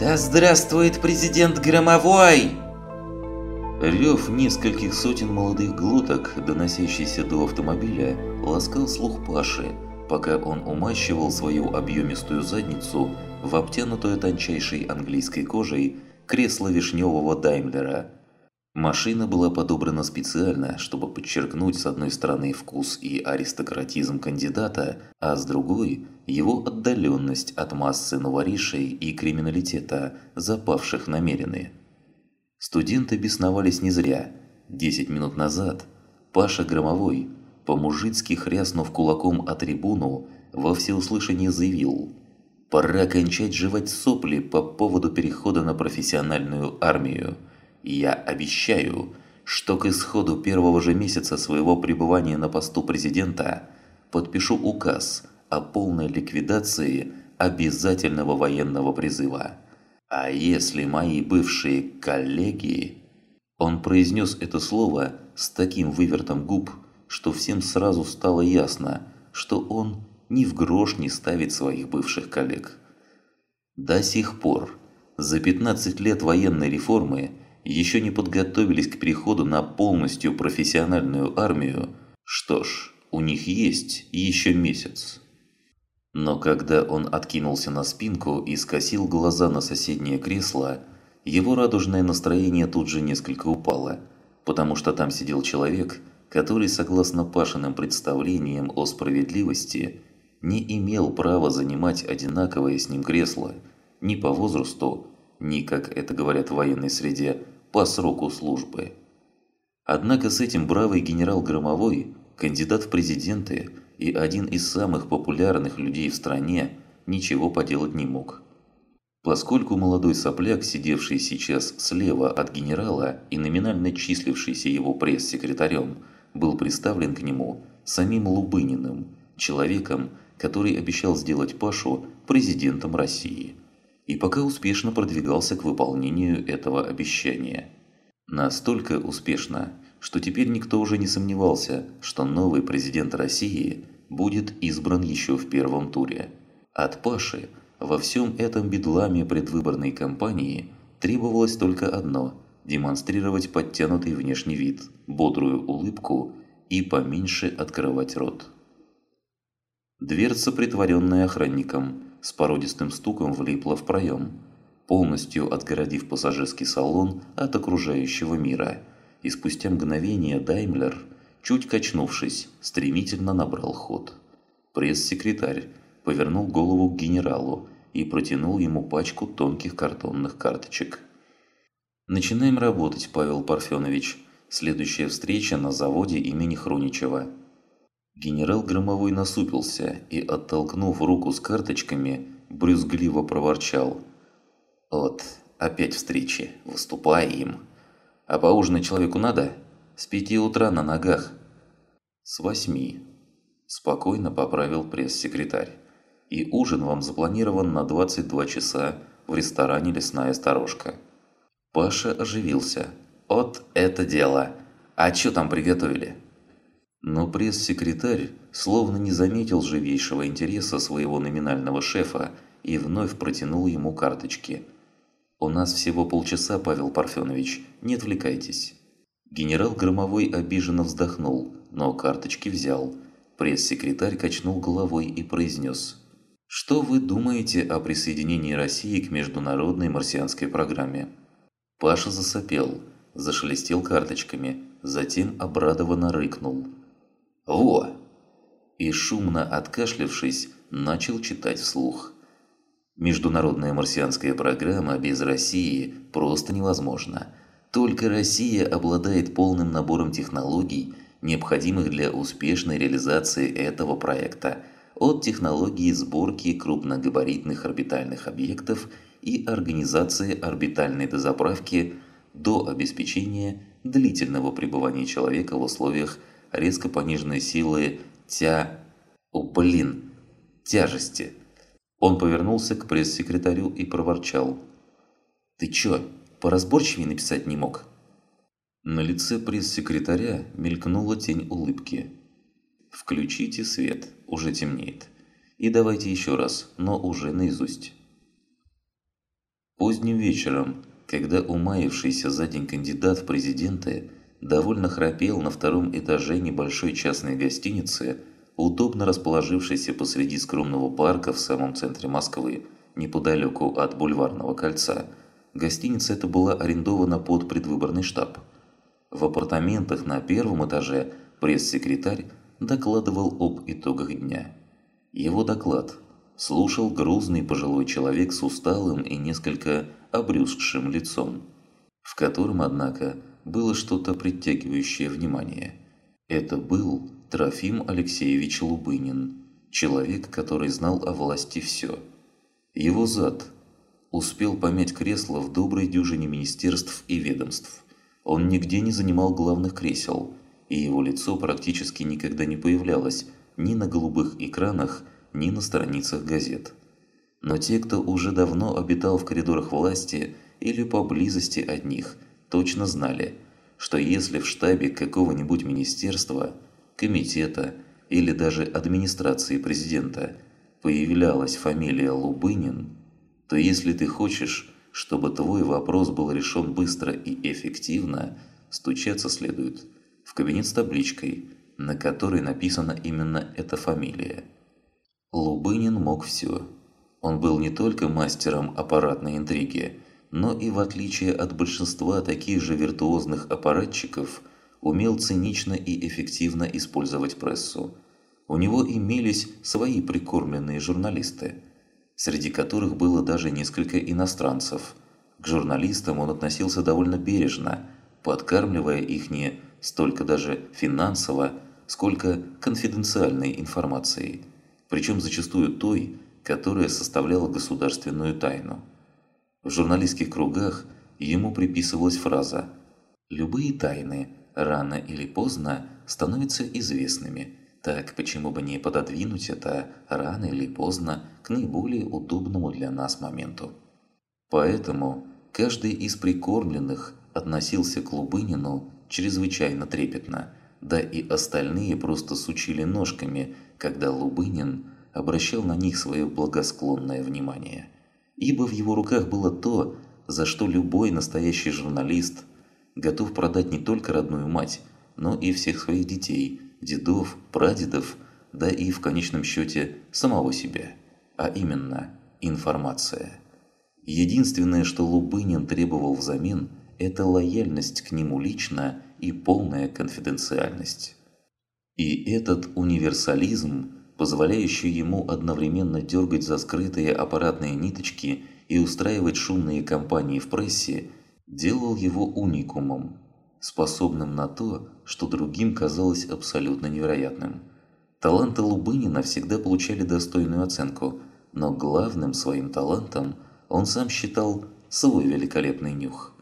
«Да здравствует президент Громовой!» Рев нескольких сотен молодых глоток, доносящийся до автомобиля, ласкал слух Паши, пока он умащивал свою объемистую задницу в обтянутую тончайшей английской кожей кресло вишневого Даймлера. Машина была подобрана специально, чтобы подчеркнуть с одной стороны вкус и аристократизм кандидата, а с другой – его отдаленность от массы новоришей и криминалитета, запавших намерены. Студенты бесновались не зря. Десять минут назад Паша Громовой, по-мужицки хряснув кулаком о трибуну, во всеуслышание заявил «Пора кончать жевать сопли по поводу перехода на профессиональную армию. Я обещаю, что к исходу первого же месяца своего пребывания на посту президента подпишу указ о полной ликвидации обязательного военного призыва». А если мои бывшие коллеги... Он произнес это слово с таким вывертом губ, что всем сразу стало ясно, что он ни в грош не ставит своих бывших коллег. До сих пор, за 15 лет военной реформы, еще не подготовились к переходу на полностью профессиональную армию, что ж, у них есть еще месяц. Но когда он откинулся на спинку и скосил глаза на соседнее кресло, его радужное настроение тут же несколько упало, потому что там сидел человек, который, согласно Пашиным представлениям о справедливости, не имел права занимать одинаковое с ним кресло ни по возрасту, ни, как это говорят в военной среде, по сроку службы. Однако с этим бравый генерал Громовой, кандидат в президенты – и один из самых популярных людей в стране ничего поделать не мог. Поскольку молодой сопляк, сидевший сейчас слева от генерала и номинально числившийся его пресс-секретарем, был представлен к нему самим Лубыниным, человеком, который обещал сделать Пашу президентом России. И пока успешно продвигался к выполнению этого обещания. Настолько успешно, что теперь никто уже не сомневался, что новый президент России будет избран еще в первом туре. От Паши во всем этом бедламе предвыборной кампании требовалось только одно – демонстрировать подтянутый внешний вид, бодрую улыбку и поменьше открывать рот. Дверца, притворенная охранником, с породистым стуком влипла в проем, полностью отгородив пассажирский салон от окружающего мира – и спустя мгновение Даймлер, чуть качнувшись, стремительно набрал ход. Пресс-секретарь повернул голову к генералу и протянул ему пачку тонких картонных карточек. «Начинаем работать, Павел Парфенович. Следующая встреча на заводе имени Хруничева». Генерал Громовой насупился и, оттолкнув руку с карточками, брюзгливо проворчал. «Вот, опять встречи. Выступаем». А поужинать человеку надо? С пяти утра на ногах. С восьми. Спокойно поправил пресс-секретарь. И ужин вам запланирован на 22 часа в ресторане «Лесная сторожка». Паша оживился. «Вот это дело! А что там приготовили?» Но пресс-секретарь словно не заметил живейшего интереса своего номинального шефа и вновь протянул ему карточки – «У нас всего полчаса, Павел Парфенович, не отвлекайтесь». Генерал Громовой обиженно вздохнул, но карточки взял. Пресс-секретарь качнул головой и произнес. «Что вы думаете о присоединении России к международной марсианской программе?» Паша засопел, зашелестел карточками, затем обрадованно рыкнул. «Во!» И шумно откашлявшись, начал читать вслух. Международная марсианская программа без России просто невозможна. Только Россия обладает полным набором технологий, необходимых для успешной реализации этого проекта, от технологии сборки крупногабаритных орбитальных объектов и организации орбитальной дозаправки до обеспечения длительного пребывания человека в условиях резко пониженной силы тя... О, блин, тяжести – он повернулся к пресс-секретарю и проворчал. «Ты чё, поразборчивее написать не мог?» На лице пресс-секретаря мелькнула тень улыбки. «Включите свет, уже темнеет. И давайте еще раз, но уже наизусть». Поздним вечером, когда умаившийся за день кандидат в президенты довольно храпел на втором этаже небольшой частной гостиницы, удобно расположившейся посреди скромного парка в самом центре Москвы, неподалеку от Бульварного кольца, гостиница эта была арендована под предвыборный штаб. В апартаментах на первом этаже пресс-секретарь докладывал об итогах дня. Его доклад слушал грузный пожилой человек с усталым и несколько обрюзгшим лицом, в котором, однако, было что-то притягивающее внимание. Это был Трофим Алексеевич Лубынин, человек, который знал о власти все. Его зад успел помять кресло в доброй дюжине министерств и ведомств. Он нигде не занимал главных кресел, и его лицо практически никогда не появлялось ни на голубых экранах, ни на страницах газет. Но те, кто уже давно обитал в коридорах власти или поблизости от них, точно знали, что если в штабе какого-нибудь министерства, комитета или даже администрации президента появлялась фамилия Лубынин, то если ты хочешь, чтобы твой вопрос был решен быстро и эффективно, стучаться следует в кабинет с табличкой, на которой написана именно эта фамилия. Лубынин мог все. Он был не только мастером аппаратной интриги, но и в отличие от большинства таких же виртуозных аппаратчиков, умел цинично и эффективно использовать прессу. У него имелись свои прикормленные журналисты, среди которых было даже несколько иностранцев. К журналистам он относился довольно бережно, подкармливая их не столько даже финансово, сколько конфиденциальной информацией, причем зачастую той, которая составляла государственную тайну. В журналистских кругах ему приписывалась фраза «Любые тайны рано или поздно становятся известными, так почему бы не пододвинуть это рано или поздно к наиболее удобному для нас моменту?» Поэтому каждый из прикормленных относился к Лубынину чрезвычайно трепетно, да и остальные просто сучили ножками, когда Лубынин обращал на них свое благосклонное внимание. Ибо в его руках было то, за что любой настоящий журналист готов продать не только родную мать, но и всех своих детей, дедов, прадедов, да и в конечном счете самого себя. А именно, информация. Единственное, что Лубынин требовал взамен, это лояльность к нему лично и полная конфиденциальность. И этот универсализм позволяющий ему одновременно дергать за скрытые аппаратные ниточки и устраивать шумные кампании в прессе, делал его уникумом, способным на то, что другим казалось абсолютно невероятным. Таланты Лубынина всегда получали достойную оценку, но главным своим талантом он сам считал свой великолепный нюх.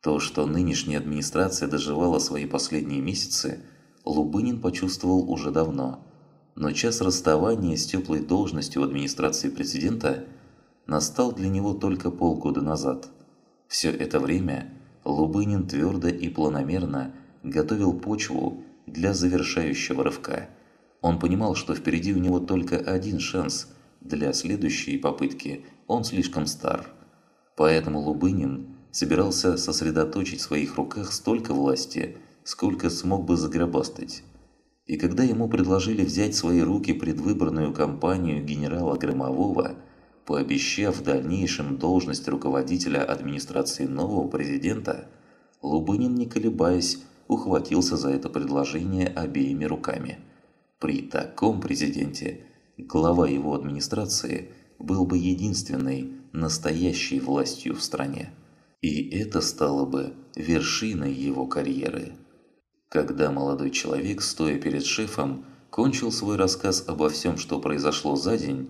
То, что нынешняя администрация доживала свои последние месяцы, Лубынин почувствовал уже давно – но час расставания с теплой должностью в администрации президента настал для него только полгода назад. Все это время Лубынин твердо и планомерно готовил почву для завершающего рывка. Он понимал, что впереди у него только один шанс, для следующей попытки он слишком стар. Поэтому Лубынин собирался сосредоточить в своих руках столько власти, сколько смог бы загробастать. И когда ему предложили взять в свои руки предвыборную кампанию генерала Громового, пообещав в дальнейшем должность руководителя администрации нового президента, Лубынин, не колебаясь, ухватился за это предложение обеими руками. При таком президенте глава его администрации был бы единственной настоящей властью в стране. И это стало бы вершиной его карьеры. Когда молодой человек, стоя перед шефом, кончил свой рассказ обо всем, что произошло за день,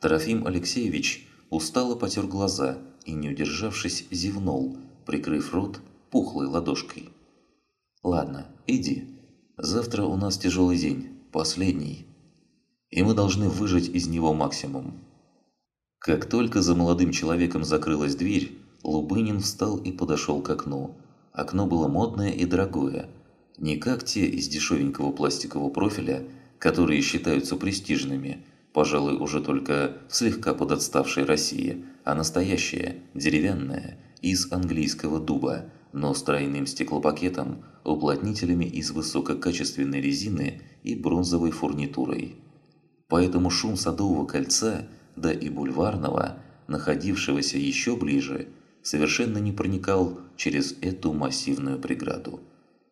Трофим Алексеевич устало потер глаза и, не удержавшись, зевнул, прикрыв рот пухлой ладошкой. «Ладно, иди. Завтра у нас тяжелый день, последний, и мы должны выжать из него максимум». Как только за молодым человеком закрылась дверь, Лубынин встал и подошел к окну. Окно было модное и дорогое – не как те из дешевенького пластикового профиля, которые считаются престижными, пожалуй, уже только в слегка подотставшей России, а настоящая, деревянная, из английского дуба, но с тройным стеклопакетом, уплотнителями из высококачественной резины и бронзовой фурнитурой. Поэтому шум Садового кольца, да и Бульварного, находившегося еще ближе, совершенно не проникал через эту массивную преграду.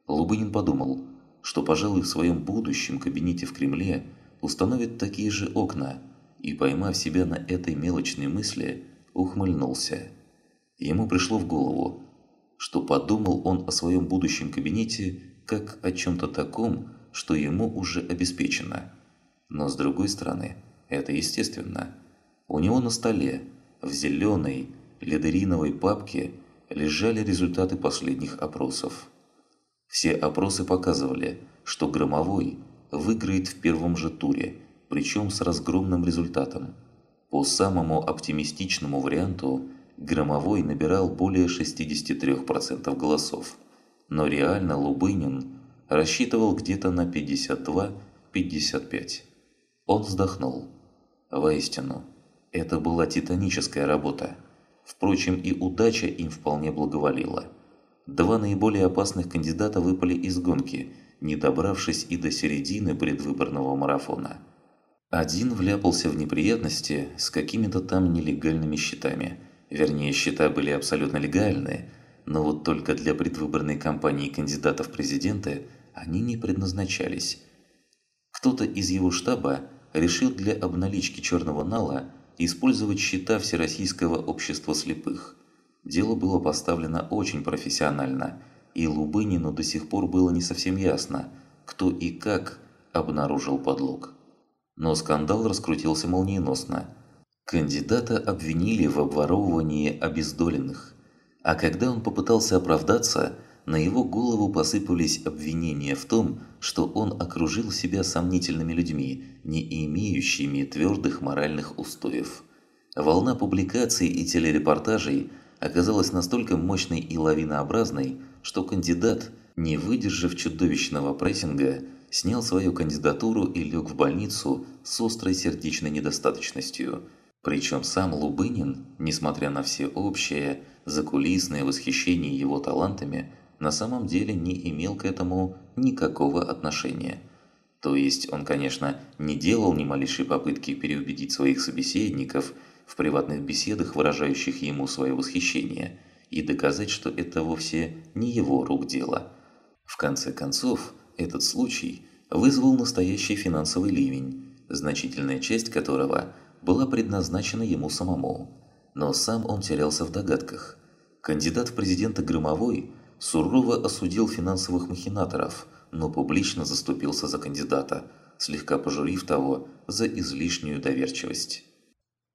Лубынин подумал, что, пожалуй, в своем будущем кабинете в Кремле установит такие же окна, и, поймав себя на этой мелочной мысли, ухмыльнулся. Ему пришло в голову, что подумал он о своем будущем кабинете как о чем-то таком, что ему уже обеспечено. Но с другой стороны, это естественно. У него на столе, в зеленой, ледериновой папке, лежали результаты последних опросов. Все опросы показывали, что Громовой выиграет в первом же туре, причем с разгромным результатом. По самому оптимистичному варианту, Громовой набирал более 63% голосов, но реально Лубынин рассчитывал где-то на 52-55. Он вздохнул. Воистину, это была титаническая работа. Впрочем, и удача им вполне благоволила. Два наиболее опасных кандидата выпали из гонки, не добравшись и до середины предвыборного марафона. Один вляпался в неприятности с какими-то там нелегальными счетами. Вернее, счета были абсолютно легальные, но вот только для предвыборной кампании кандидатов в президенты они не предназначались. Кто-то из его штаба решил для обналички черного нала использовать счета Всероссийского общества слепых. Дело было поставлено очень профессионально, и Лубынину до сих пор было не совсем ясно, кто и как обнаружил подлог. Но скандал раскрутился молниеносно. Кандидата обвинили в обворовывании обездоленных, а когда он попытался оправдаться, на его голову посыпались обвинения в том, что он окружил себя сомнительными людьми, не имеющими твердых моральных устоев. Волна публикаций и телерепортажей оказалась настолько мощной и лавинообразной, что кандидат, не выдержав чудовищного прессинга, снял свою кандидатуру и лег в больницу с острой сердечной недостаточностью. Причем сам Лубынин, несмотря на все общее, закулисное восхищение его талантами, на самом деле не имел к этому никакого отношения. То есть он, конечно, не делал ни малейшей попытки переубедить своих собеседников в приватных беседах, выражающих ему свое восхищение, и доказать, что это вовсе не его рук дело. В конце концов, этот случай вызвал настоящий финансовый ливень, значительная часть которого была предназначена ему самому. Но сам он терялся в догадках. Кандидат в президенты Громовой – сурово осудил финансовых махинаторов, но публично заступился за кандидата, слегка пожурив того за излишнюю доверчивость.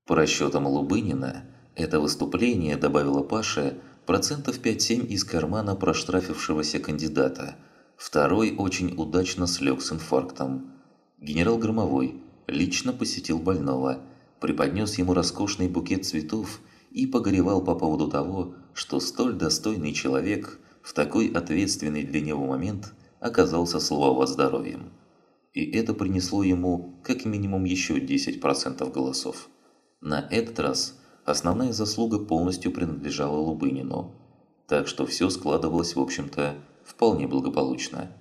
По расчетам Лубынина, это выступление добавило Паше процентов 5-7 из кармана проштрафившегося кандидата. Второй очень удачно слег с инфарктом. Генерал Громовой лично посетил больного, преподнес ему роскошный букет цветов и погоревал по поводу того, что столь достойный человек в такой ответственный для него момент оказался слова здоровьем. И это принесло ему как минимум еще 10% голосов. На этот раз основная заслуга полностью принадлежала Лубынину, так что все складывалось, в общем-то, вполне благополучно.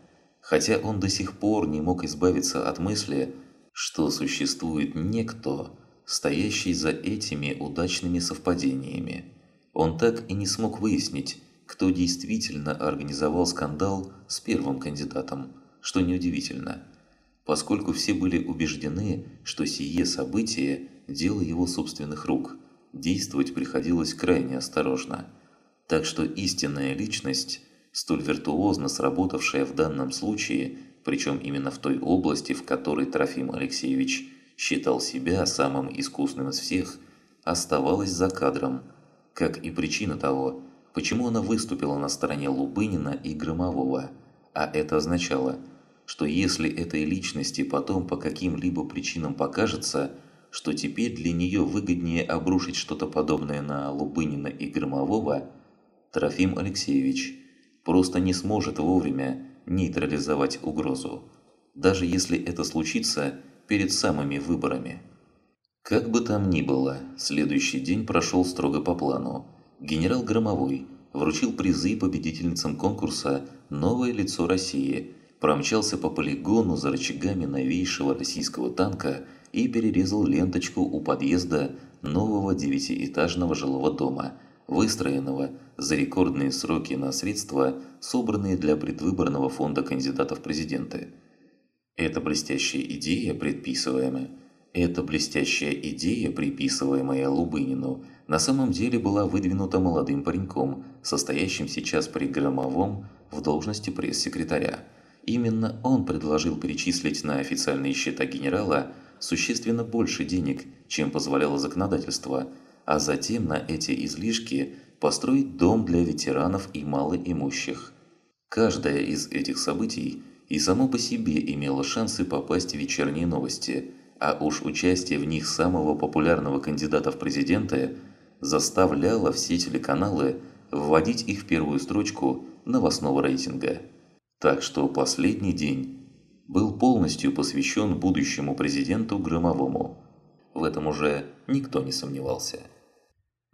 Хотя он до сих пор не мог избавиться от мысли, что существует некто, стоящий за этими удачными совпадениями. Он так и не смог выяснить, кто действительно организовал скандал с первым кандидатом, что неудивительно, поскольку все были убеждены, что сие событие – дело его собственных рук, действовать приходилось крайне осторожно. Так что истинная личность, столь виртуозно сработавшая в данном случае, причем именно в той области, в которой Трофим Алексеевич считал себя самым искусным из всех, оставалась за кадром, как и причина того – почему она выступила на стороне Лубынина и Громового, а это означало, что если этой личности потом по каким-либо причинам покажется, что теперь для нее выгоднее обрушить что-то подобное на Лубынина и Громового, Трофим Алексеевич просто не сможет вовремя нейтрализовать угрозу, даже если это случится перед самыми выборами. Как бы там ни было, следующий день прошел строго по плану. Генерал Громовой вручил призы победительницам конкурса «Новое лицо России», промчался по полигону за рычагами новейшего российского танка и перерезал ленточку у подъезда нового девятиэтажного жилого дома, выстроенного за рекордные сроки на средства, собранные для предвыборного фонда кандидатов в президенты. Эта блестящая идея, предписываемая, эта блестящая идея, приписываемая Лубынину, на самом деле была выдвинута молодым пареньком, состоящим сейчас при Громовом в должности пресс-секретаря. Именно он предложил перечислить на официальные счета генерала существенно больше денег, чем позволяло законодательство, а затем на эти излишки построить дом для ветеранов и малоимущих. Каждое из этих событий и само по себе имело шансы попасть в вечерние новости, а уж участие в них самого популярного кандидата в президенты заставляло все телеканалы вводить их в первую строчку новостного рейтинга. Так что последний день был полностью посвящен будущему президенту Громовому. В этом уже никто не сомневался.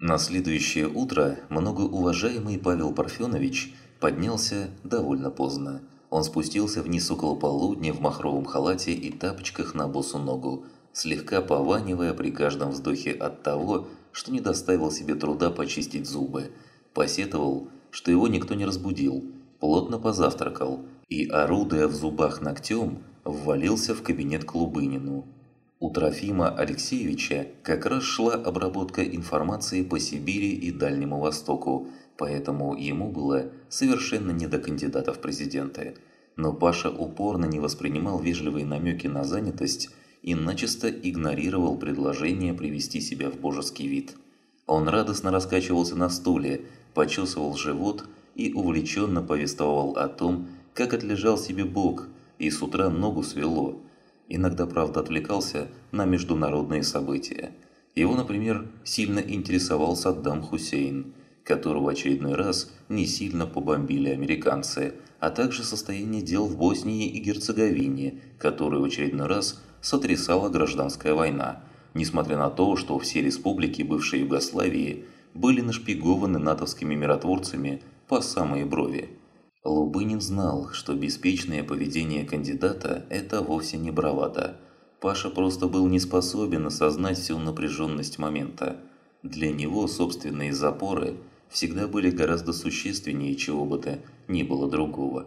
На следующее утро многоуважаемый Павел Парфенович поднялся довольно поздно. Он спустился вниз около полудня в махровом халате и тапочках на босу ногу, слегка пованивая при каждом вздохе от того, что не доставил себе труда почистить зубы. Посетовал, что его никто не разбудил, плотно позавтракал и, орудуя в зубах ногтем, ввалился в кабинет к Лубынину. У Трофима Алексеевича как раз шла обработка информации по Сибири и Дальнему Востоку, поэтому ему было совершенно не до кандидатов в президенты. Но Паша упорно не воспринимал вежливые намеки на занятость и начисто игнорировал предложение привести себя в божеский вид. Он радостно раскачивался на стуле, почесывал живот и увлеченно повествовал о том, как отлежал себе Бог, и с утра ногу свело. Иногда, правда, отвлекался на международные события. Его, например, сильно интересовал Саддам Хусейн, которого очередной раз не сильно побомбили американцы, а также состояние дел в Боснии и Герцеговине, которую в очередной раз сотрясала гражданская война, несмотря на то, что все республики бывшей Югославии были нашпигованы натовскими миротворцами по самые брови. Лубынин знал, что беспечное поведение кандидата – это вовсе не бравада. Паша просто был не способен осознать всю напряженность момента. Для него собственные запоры всегда были гораздо существеннее чего бы то ни было другого.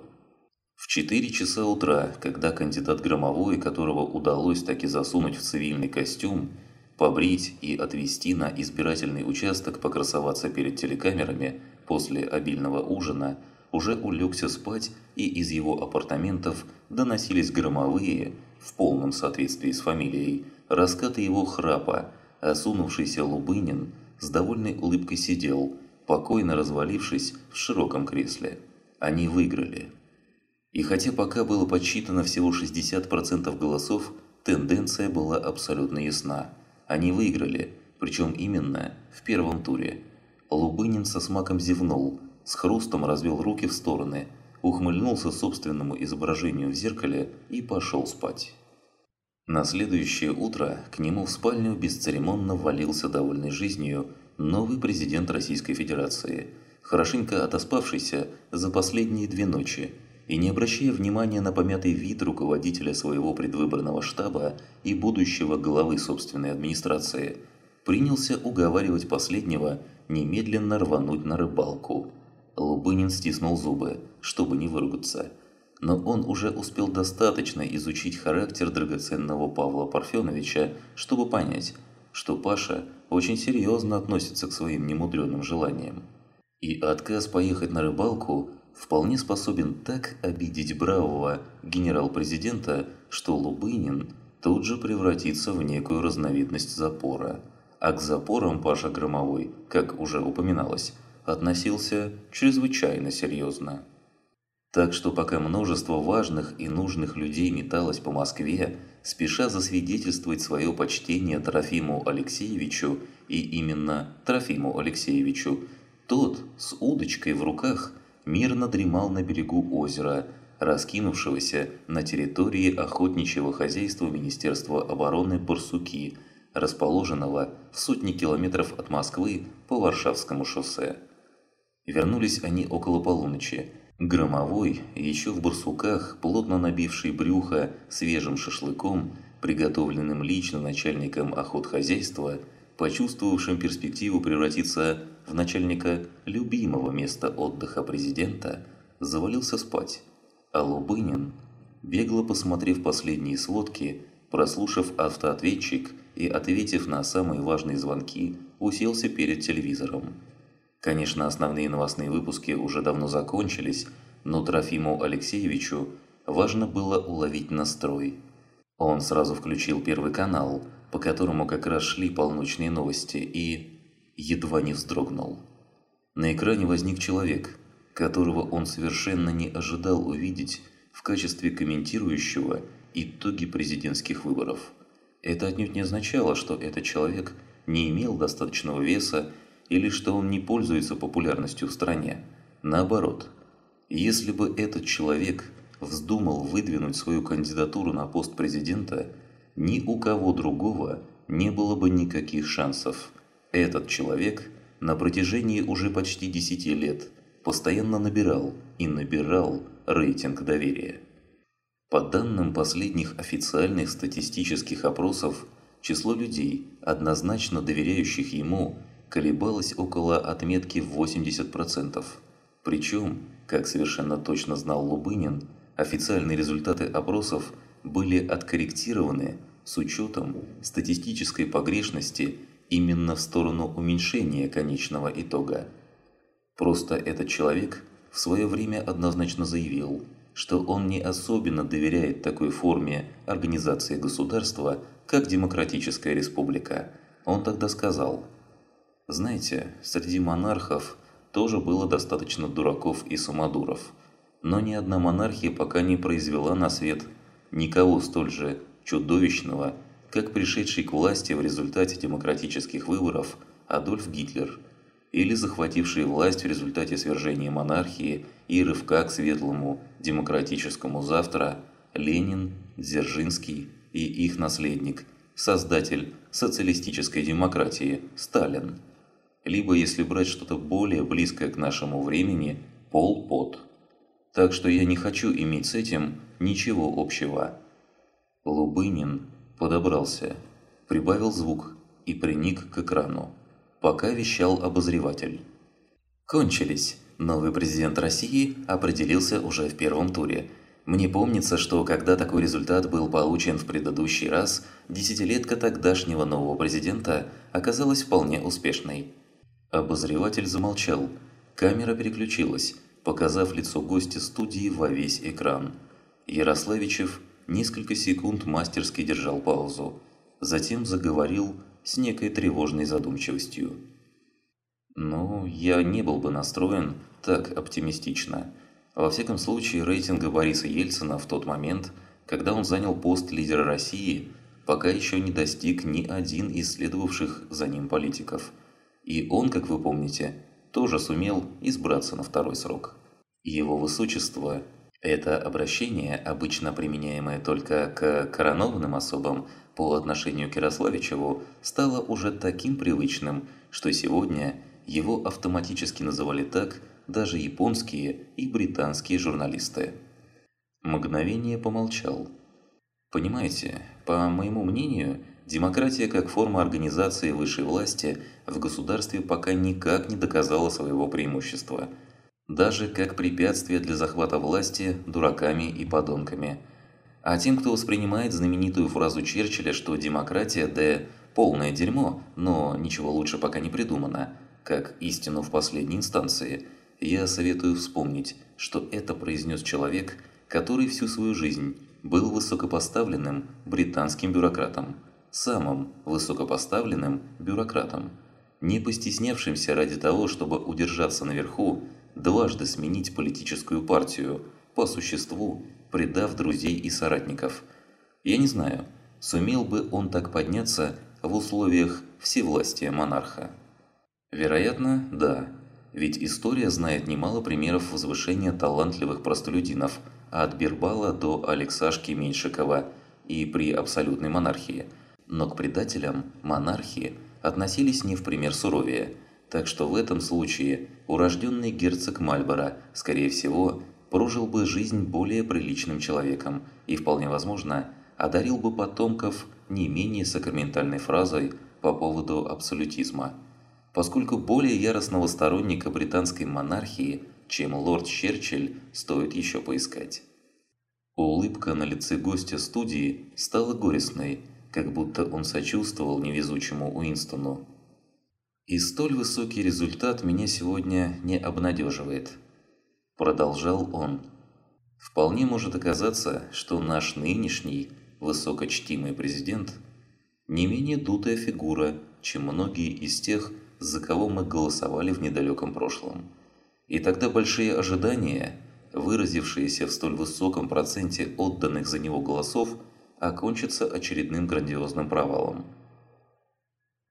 В 4 часа утра, когда кандидат Громовой, которого удалось таки засунуть в цивильный костюм, побрить и отвезти на избирательный участок покрасоваться перед телекамерами после обильного ужина – уже улегся спать, и из его апартаментов доносились громовые, в полном соответствии с фамилией, раскаты его храпа, осунувшийся Лубынин с довольной улыбкой сидел, покойно развалившись в широком кресле. Они выиграли. И хотя пока было подсчитано всего 60% голосов, тенденция была абсолютно ясна. Они выиграли, причем именно в первом туре. Лубынин со смаком зевнул – с хрустом развел руки в стороны, ухмыльнулся собственному изображению в зеркале и пошел спать. На следующее утро к нему в спальню бесцеремонно ввалился довольный жизнью новый президент Российской Федерации, хорошенько отоспавшийся за последние две ночи и не обращая внимания на помятый вид руководителя своего предвыборного штаба и будущего главы собственной администрации, принялся уговаривать последнего немедленно рвануть на рыбалку – Лубынин стиснул зубы, чтобы не выругаться. Но он уже успел достаточно изучить характер драгоценного Павла Парфеновича, чтобы понять, что Паша очень серьезно относится к своим немудреным желаниям. И отказ поехать на рыбалку вполне способен так обидеть бравого генерал-президента, что Лубынин тут же превратится в некую разновидность запора. А к запорам Паша Громовой, как уже упоминалось, относился чрезвычайно серьезно. Так что пока множество важных и нужных людей металось по Москве, спеша засвидетельствовать свое почтение Трофиму Алексеевичу и именно Трофиму Алексеевичу, тот с удочкой в руках мирно дремал на берегу озера, раскинувшегося на территории охотничьего хозяйства Министерства обороны Барсуки, расположенного в сотни километров от Москвы по Варшавскому шоссе. Вернулись они около полуночи. Громовой, еще в барсуках, плотно набивший брюхо свежим шашлыком, приготовленным лично начальником охотхозяйства, почувствовавшим перспективу превратиться в начальника любимого места отдыха президента, завалился спать. А Лубынин, бегло посмотрев последние сводки, прослушав автоответчик и ответив на самые важные звонки, уселся перед телевизором. Конечно, основные новостные выпуски уже давно закончились, но Трофиму Алексеевичу важно было уловить настрой. Он сразу включил первый канал, по которому как раз шли полночные новости, и едва не вздрогнул. На экране возник человек, которого он совершенно не ожидал увидеть в качестве комментирующего итоги президентских выборов. Это отнюдь не означало, что этот человек не имел достаточного веса или что он не пользуется популярностью в стране. Наоборот, если бы этот человек вздумал выдвинуть свою кандидатуру на пост президента, ни у кого другого не было бы никаких шансов. Этот человек на протяжении уже почти 10 лет постоянно набирал и набирал рейтинг доверия. По данным последних официальных статистических опросов, число людей, однозначно доверяющих ему, колебалось около отметки в 80%. Причем, как совершенно точно знал Лубынин, официальные результаты опросов были откорректированы с учетом статистической погрешности именно в сторону уменьшения конечного итога. Просто этот человек в свое время однозначно заявил, что он не особенно доверяет такой форме организации государства, как Демократическая Республика. Он тогда сказал – знаете, среди монархов тоже было достаточно дураков и самодуров. Но ни одна монархия пока не произвела на свет никого столь же чудовищного, как пришедший к власти в результате демократических выборов Адольф Гитлер, или захвативший власть в результате свержения монархии и рывка к светлому демократическому завтра Ленин, Дзержинский и их наследник, создатель социалистической демократии Сталин либо, если брать что-то более близкое к нашему времени, Пол Пот. Так что я не хочу иметь с этим ничего общего. Лубынин подобрался, прибавил звук и приник к экрану, пока вещал обозреватель. Кончились. Новый президент России определился уже в первом туре. Мне помнится, что когда такой результат был получен в предыдущий раз, десятилетка тогдашнего нового президента оказалась вполне успешной. Обозреватель замолчал. Камера переключилась, показав лицо гостя студии во весь экран. Ярославичев несколько секунд мастерски держал паузу. Затем заговорил с некой тревожной задумчивостью. «Ну, я не был бы настроен так оптимистично. Во всяком случае, рейтинга Бориса Ельцина в тот момент, когда он занял пост лидера России, пока еще не достиг ни один из следовавших за ним политиков – и он, как вы помните, тоже сумел избраться на второй срок. Его высочество – это обращение, обычно применяемое только к коронованным особам по отношению к Ярославичеву, стало уже таким привычным, что сегодня его автоматически называли так даже японские и британские журналисты. Мгновение помолчал. Понимаете, по моему мнению, Демократия как форма организации высшей власти в государстве пока никак не доказала своего преимущества. Даже как препятствие для захвата власти дураками и подонками. А тем, кто воспринимает знаменитую фразу Черчилля, что демократия, да полное дерьмо, но ничего лучше пока не придумано, как истину в последней инстанции, я советую вспомнить, что это произнес человек, который всю свою жизнь был высокопоставленным британским бюрократом самым высокопоставленным бюрократом, не постеснявшимся ради того, чтобы удержаться наверху, дважды сменить политическую партию, по существу предав друзей и соратников. Я не знаю, сумел бы он так подняться в условиях всевластия монарха. Вероятно, да, ведь история знает немало примеров возвышения талантливых простолюдинов, от Бирбала до Алексашки Меньшикова и при абсолютной монархии – но к предателям монархи относились не в пример суровее, так что в этом случае урожденный герцог Мальборо, скорее всего, прожил бы жизнь более приличным человеком и, вполне возможно, одарил бы потомков не менее сакраментальной фразой по поводу абсолютизма, поскольку более яростного сторонника британской монархии, чем лорд Черчилль, стоит еще поискать. Улыбка на лице гостя студии стала горестной, как будто он сочувствовал невезучему Уинстону. «И столь высокий результат меня сегодня не обнадеживает», – продолжал он. «Вполне может оказаться, что наш нынешний, высокочтимый президент не менее дутая фигура, чем многие из тех, за кого мы голосовали в недалеком прошлом. И тогда большие ожидания, выразившиеся в столь высоком проценте отданных за него голосов – окончится очередным грандиозным провалом.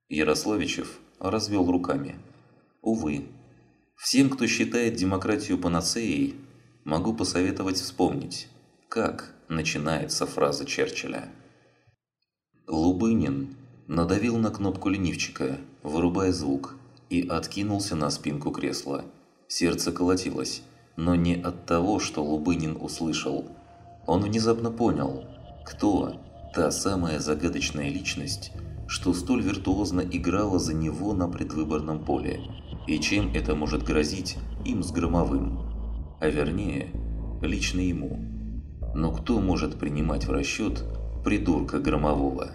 Ярославичев развел руками. Увы, всем, кто считает демократию панацеей, могу посоветовать вспомнить, как начинается фраза Черчилля. Лубынин надавил на кнопку ленивчика, вырубая звук, и откинулся на спинку кресла. Сердце колотилось, но не от того, что Лубынин услышал. Он внезапно понял – кто та самая загадочная личность, что столь виртуозно играла за него на предвыборном поле, и чем это может грозить им с Громовым, а вернее, лично ему. Но кто может принимать в расчет придурка Громового?